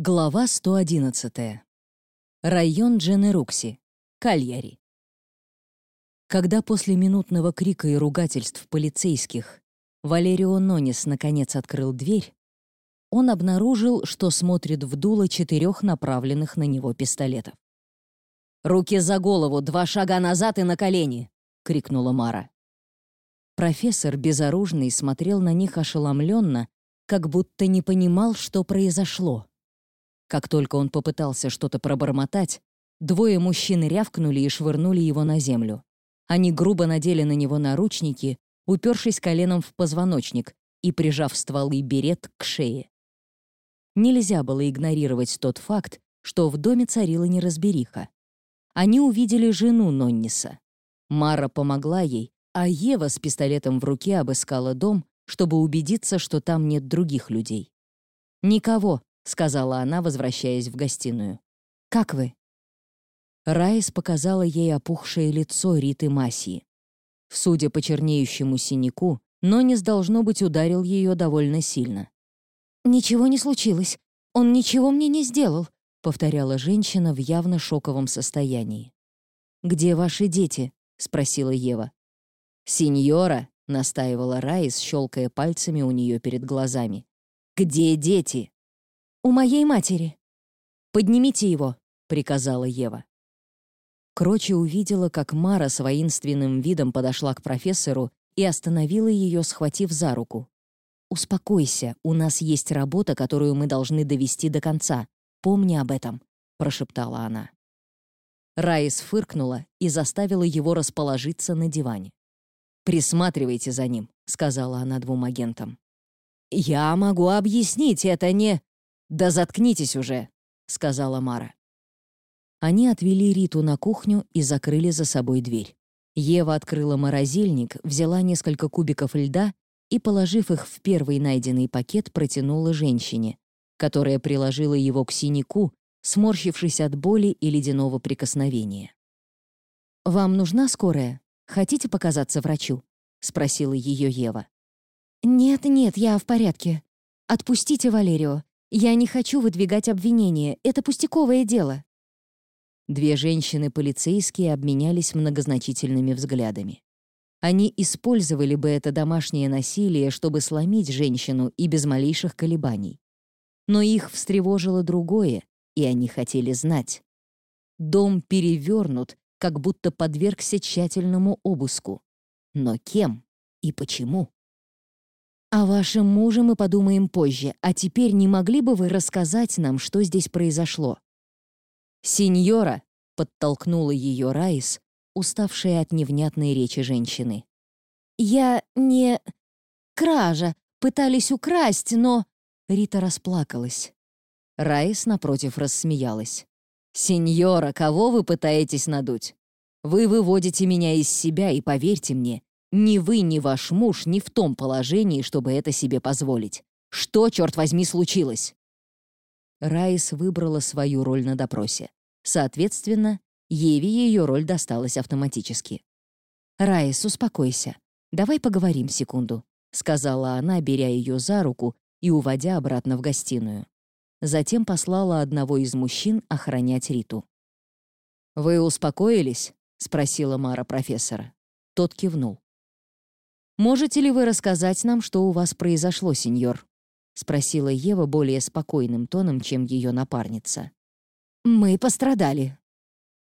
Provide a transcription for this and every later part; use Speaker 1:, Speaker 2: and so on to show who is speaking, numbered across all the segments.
Speaker 1: Глава 111. Район Дженерукси. Кальяри. Когда после минутного крика и ругательств полицейских Валерио Нонис наконец открыл дверь, он обнаружил, что смотрит в дуло четырех направленных на него пистолетов. «Руки за голову, два шага назад и на колени!» — крикнула Мара. Профессор, безоружный, смотрел на них ошеломленно, как будто не понимал, что произошло. Как только он попытался что-то пробормотать, двое мужчин рявкнули и швырнули его на землю. Они грубо надели на него наручники, упершись коленом в позвоночник и прижав стволы берет к шее. Нельзя было игнорировать тот факт, что в доме царила неразбериха. Они увидели жену Нонниса. Мара помогла ей, а Ева с пистолетом в руке обыскала дом, чтобы убедиться, что там нет других людей. Никого, сказала она, возвращаясь в гостиную. «Как вы?» Райс показала ей опухшее лицо Риты Масии. Судя по чернеющему синяку, Нонис, должно быть, ударил ее довольно сильно. «Ничего не случилось. Он ничего мне не сделал», — повторяла женщина в явно шоковом состоянии. «Где ваши дети?» — спросила Ева. «Синьора», — настаивала Райс, щелкая пальцами у нее перед глазами. «Где дети?» «У моей матери». «Поднимите его», — приказала Ева. Крочи увидела, как Мара с воинственным видом подошла к профессору и остановила ее, схватив за руку. «Успокойся, у нас есть работа, которую мы должны довести до конца. Помни об этом», — прошептала она. Райс фыркнула и заставила его расположиться на диване. «Присматривайте за ним», — сказала она двум агентам. «Я могу объяснить, это не...» «Да заткнитесь уже», — сказала Мара. Они отвели Риту на кухню и закрыли за собой дверь. Ева открыла морозильник, взяла несколько кубиков льда и, положив их в первый найденный пакет, протянула женщине, которая приложила его к синяку, сморщившись от боли и ледяного прикосновения. «Вам нужна скорая? Хотите показаться врачу?» — спросила ее Ева. «Нет-нет, я в порядке. Отпустите Валерио. Я не хочу выдвигать обвинения. Это пустяковое дело». Две женщины-полицейские обменялись многозначительными взглядами. Они использовали бы это домашнее насилие, чтобы сломить женщину и без малейших колебаний. Но их встревожило другое, и они хотели знать. Дом перевернут, как будто подвергся тщательному обыску. Но кем и почему? «О вашем муже мы подумаем позже, а теперь не могли бы вы рассказать нам, что здесь произошло?» «Синьора!» — подтолкнула ее Райс, уставшая от невнятной речи женщины. «Я не... кража. Пытались украсть, но...» Рита расплакалась. Райс, напротив, рассмеялась. «Сеньора, кого вы пытаетесь надуть? Вы выводите меня из себя, и поверьте мне, ни вы, ни ваш муж не в том положении, чтобы это себе позволить. Что, черт возьми, случилось?» Райс выбрала свою роль на допросе. Соответственно, Еве ее роль досталась автоматически. «Райс, успокойся. Давай поговорим секунду», — сказала она, беря ее за руку и уводя обратно в гостиную. Затем послала одного из мужчин охранять Риту. «Вы успокоились?» — спросила Мара профессора. Тот кивнул. «Можете ли вы рассказать нам, что у вас произошло, сеньор?» — спросила Ева более спокойным тоном, чем ее напарница. «Мы пострадали».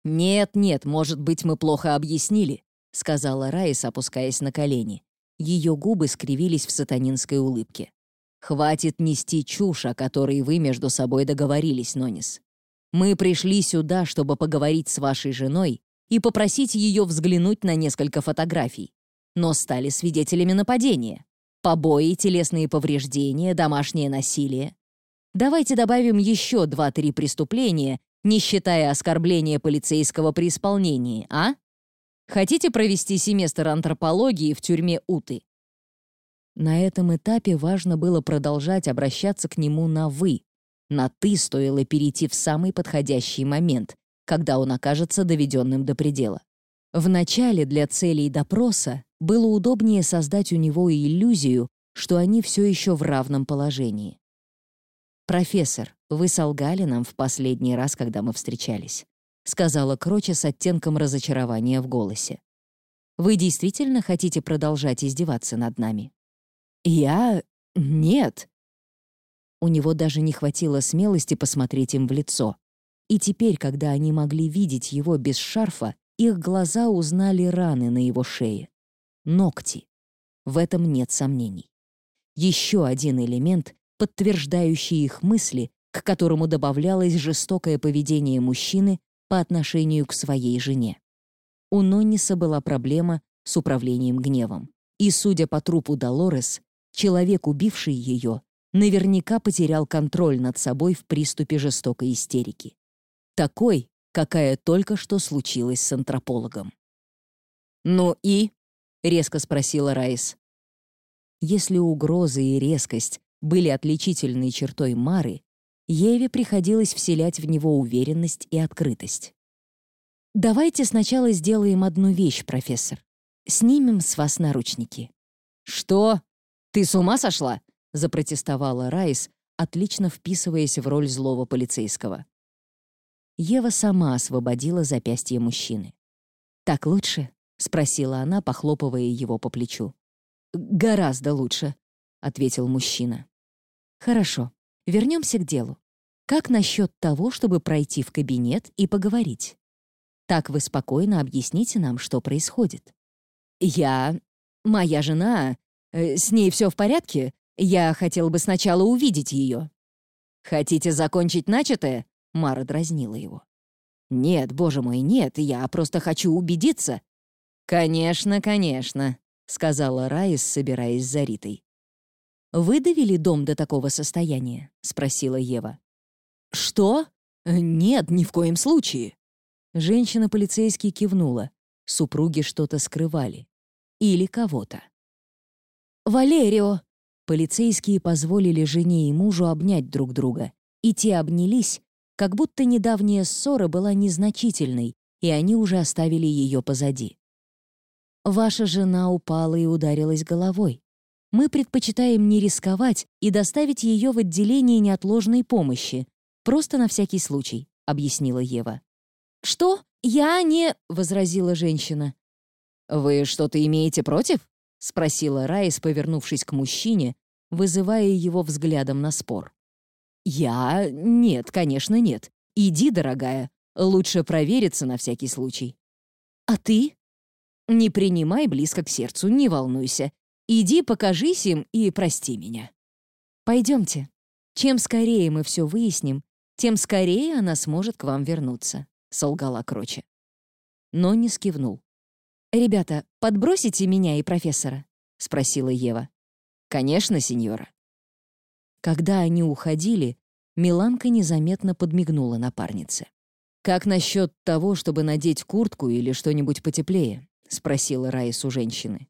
Speaker 1: «Нет-нет, может быть, мы плохо объяснили», — сказала Райс, опускаясь на колени. Ее губы скривились в сатанинской улыбке. «Хватит нести чушь, о которой вы между собой договорились, Нонис. Мы пришли сюда, чтобы поговорить с вашей женой и попросить ее взглянуть на несколько фотографий но стали свидетелями нападения. Побои, телесные повреждения, домашнее насилие. Давайте добавим еще два-три преступления, не считая оскорбления полицейского при исполнении, а? Хотите провести семестр антропологии в тюрьме Уты? На этом этапе важно было продолжать обращаться к нему на «вы». На «ты» стоило перейти в самый подходящий момент, когда он окажется доведенным до предела. Вначале для целей допроса было удобнее создать у него иллюзию, что они все еще в равном положении. «Профессор, «Вы солгали нам в последний раз, когда мы встречались», — сказала Кроча с оттенком разочарования в голосе. «Вы действительно хотите продолжать издеваться над нами?» «Я... нет». У него даже не хватило смелости посмотреть им в лицо. И теперь, когда они могли видеть его без шарфа, их глаза узнали раны на его шее. Ногти. В этом нет сомнений. Еще один элемент, подтверждающий их мысли, к которому добавлялось жестокое поведение мужчины по отношению к своей жене. У Нонниса была проблема с управлением гневом. И, судя по трупу Долорес, человек, убивший ее, наверняка потерял контроль над собой в приступе жестокой истерики. Такой, какая только что случилась с антропологом. «Ну и?» — резко спросила Райс. Если угрозы и резкость были отличительной чертой Мары, Еве приходилось вселять в него уверенность и открытость. «Давайте сначала сделаем одну вещь, профессор. Снимем с вас наручники».
Speaker 2: «Что? Ты с ума сошла?»
Speaker 1: — запротестовала Райс, отлично вписываясь в роль злого полицейского. Ева сама освободила запястье мужчины. «Так лучше?» — спросила она, похлопывая его по плечу. «Гораздо лучше», — ответил мужчина. «Хорошо, вернемся к делу. Как насчет того, чтобы пройти в кабинет и поговорить? Так вы спокойно объясните нам, что происходит». «Я... Моя жена... Э, с ней все в порядке? Я хотел бы сначала увидеть ее». «Хотите закончить начатое?» Мара дразнила его. «Нет, боже мой, нет, я просто хочу убедиться». «Конечно, конечно», — сказала Раис, собираясь за Ритой. «Вы довели дом до такого состояния?» — спросила Ева. «Что? Нет, ни в коем случае». Женщина-полицейский кивнула. Супруги что-то скрывали. Или кого-то. «Валерио!» Полицейские позволили жене и мужу обнять друг друга, и те обнялись, как будто недавняя ссора была незначительной, и они уже оставили ее позади. Ваша жена упала и ударилась головой. Мы предпочитаем не рисковать и доставить ее в отделение неотложной помощи, просто на всякий случай», — объяснила Ева. «Что? Я не...» — возразила женщина. «Вы что-то имеете против?» — спросила Райс, повернувшись к мужчине, вызывая его взглядом на спор. «Я... Нет, конечно, нет. Иди, дорогая. Лучше провериться на всякий случай». «А ты?» Не принимай близко к сердцу, не волнуйся. Иди, покажись им и прости меня. Пойдемте. Чем скорее мы все выясним, тем скорее она сможет к вам вернуться», — солгала Кроче. Но не скивнул. «Ребята, подбросите меня и профессора?» — спросила Ева. «Конечно, сеньора». Когда они уходили, Миланка незаметно подмигнула напарнице. «Как насчет того, чтобы надеть куртку или что-нибудь потеплее?» — спросила Раис у женщины.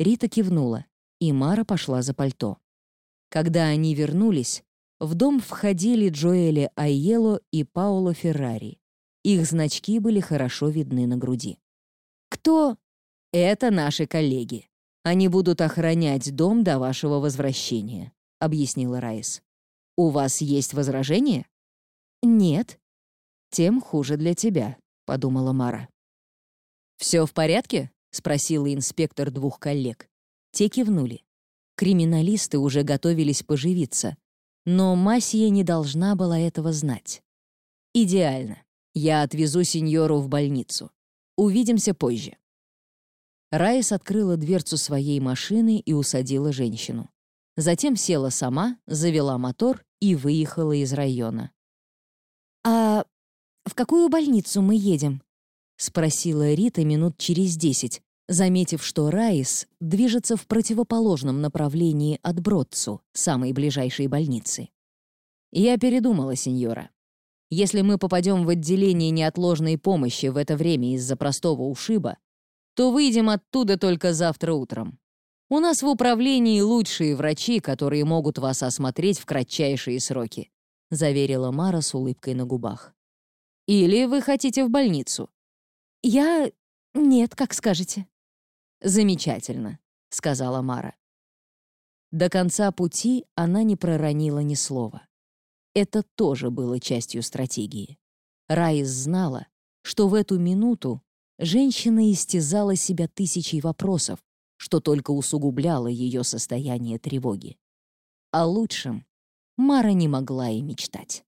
Speaker 1: Рита кивнула, и Мара пошла за пальто. Когда они вернулись, в дом входили Джоэли Айело и Паоло Феррари. Их значки были хорошо видны на груди. «Кто?» «Это наши коллеги. Они будут охранять дом до вашего возвращения», — объяснила Райс. «У вас есть возражения?» «Нет». «Тем хуже для тебя», — подумала Мара. «Все в порядке?» — спросил инспектор двух коллег. Те кивнули. Криминалисты уже готовились поживиться, но Масия не должна была этого знать. «Идеально. Я отвезу сеньору в больницу. Увидимся позже». Райс открыла дверцу своей машины и усадила женщину. Затем села сама, завела мотор и выехала из района. «А в какую больницу мы едем?» — спросила Рита минут через десять, заметив, что Раис движется в противоположном направлении от Бродцу, самой ближайшей больницы. «Я передумала, сеньора. Если мы попадем в отделение неотложной помощи в это время из-за простого ушиба, то выйдем оттуда только завтра утром. У нас в управлении лучшие врачи, которые могут вас осмотреть в кратчайшие сроки», — заверила Мара с улыбкой на губах. «Или вы хотите в больницу?» «Я... нет, как скажете». «Замечательно», — сказала Мара. До конца пути она не проронила ни слова. Это тоже было частью стратегии. Райс знала, что в эту минуту женщина истязала себя тысячей вопросов, что только усугубляло ее состояние тревоги. О лучшем Мара не могла и мечтать.